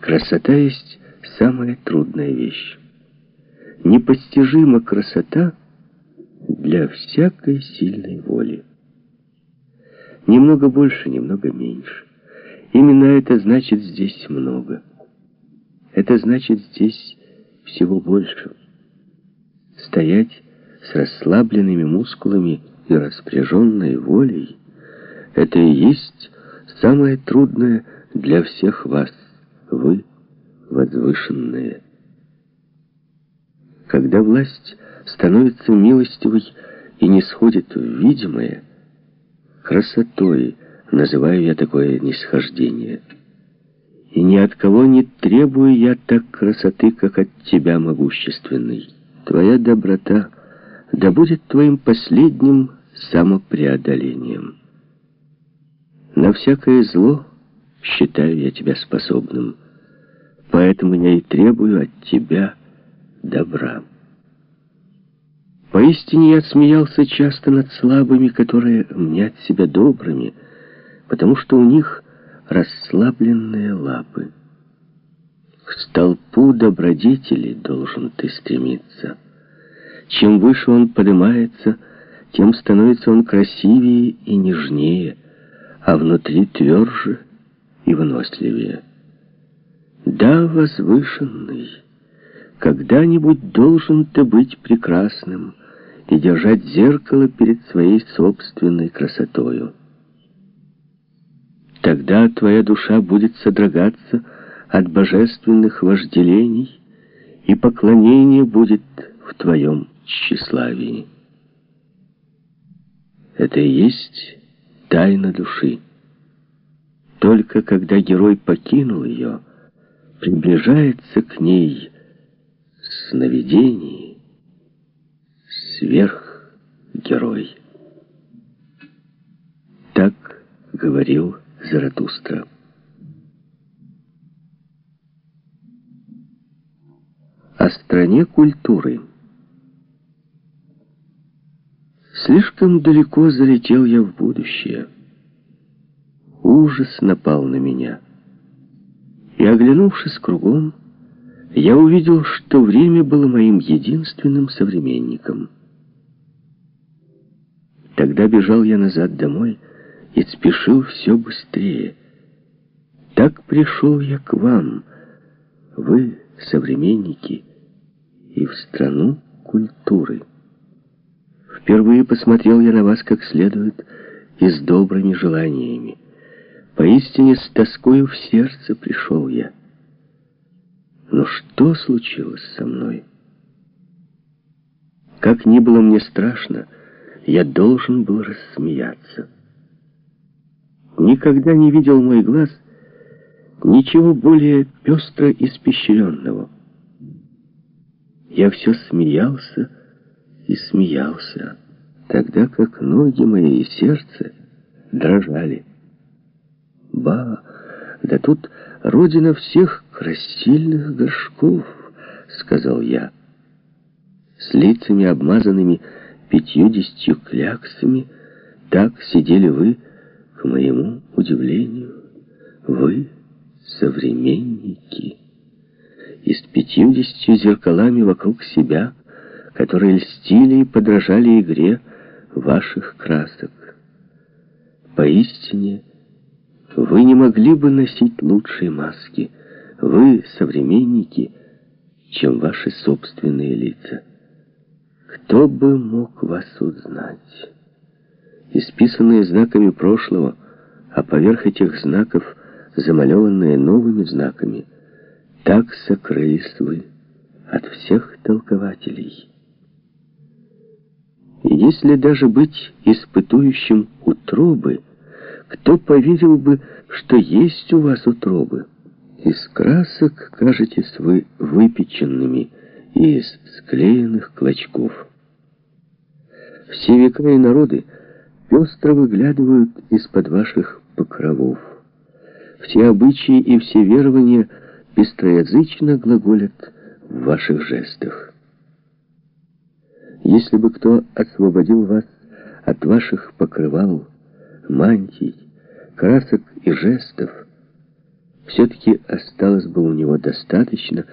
Красота есть самая трудная вещь. Непостижима красота для всякой сильной воли. Немного больше, немного меньше. Именно это значит здесь много. Это значит здесь всего больше. Стоять с расслабленными мускулами и распряженной волей — это и есть самое трудное для всех вас, вы возвышенные. Когда власть становится милостивой и не сходит в видимое, красотой называю я такое нисхождение. И ни от кого не требую я так красоты, как от тебя, могущественный. Твоя доброта да будет твоим последним самопреодолением. На всякое зло считаю я тебя способным, поэтому я и требую от тебя добра. Поистине я смеялся часто над слабыми, которые мнят себя добрыми, потому что у них расслабленные лапы. К столпу добродетели должен ты стремиться. Чем выше он поднимается, тем становится он красивее и нежнее, а внутри тверже и выносливее. Да, возвышенный, когда-нибудь должен ты быть прекрасным и держать зеркало перед своей собственной красотою. Тогда твоя душа будет содрогаться от божественных вожделений, и поклонение будет в твоем тщеславии. Это и есть тайна души. Только когда герой покинул ее, приближается к ней сновидение, сверхгерой. Так говорил Заратустра. О стране культуры. Слишком далеко залетел я в будущее. Ужас напал на меня. И, оглянувшись кругом, я увидел, что время было моим единственным современником. Тогда бежал я назад домой и спешил все быстрее. Так пришел я к вам, вы, современники, и в страну культуры. Впервые посмотрел я на вас как следует и с добрыми желаниями. Поистине с тоскою в сердце пришел я. Но что случилось со мной? Как ни было мне страшно, я должен был рассмеяться. Никогда не видел мой глаз ничего более пестро испещренного. Я все смеялся и смеялся, тогда как ноги мои и сердце дрожали. Ба, да тут родина всех красильных горшков, сказал я. С лицами обмазанными пятьюдесятью кляксами так сидели вы, к моему удивлению, вы современники, и с пятьюдесятью зеркалами вокруг себя, которые льстили и подражали игре ваших красок. Поистине, вы не могли бы носить лучшие маски, вы, современники, чем ваши собственные лица. Кто бы мог вас узнать? Исписанные знаками прошлого, а поверх этих знаков замалеванные новыми знаками, так сокрылись вы от всех толкователей. И если даже быть испытующим утробы, кто поверил бы, что есть у вас утробы? Из красок кажетесь вы выпеченными и из склеенных клочков. Все века и народы пестро выглядывают из-под ваших покровов. Все обычаи и все верования пестроязычно глаголят в ваших жестах. Если бы кто освободил вас от ваших покрывал, мантий, красок и жестов, все-таки осталось бы у него достаточно,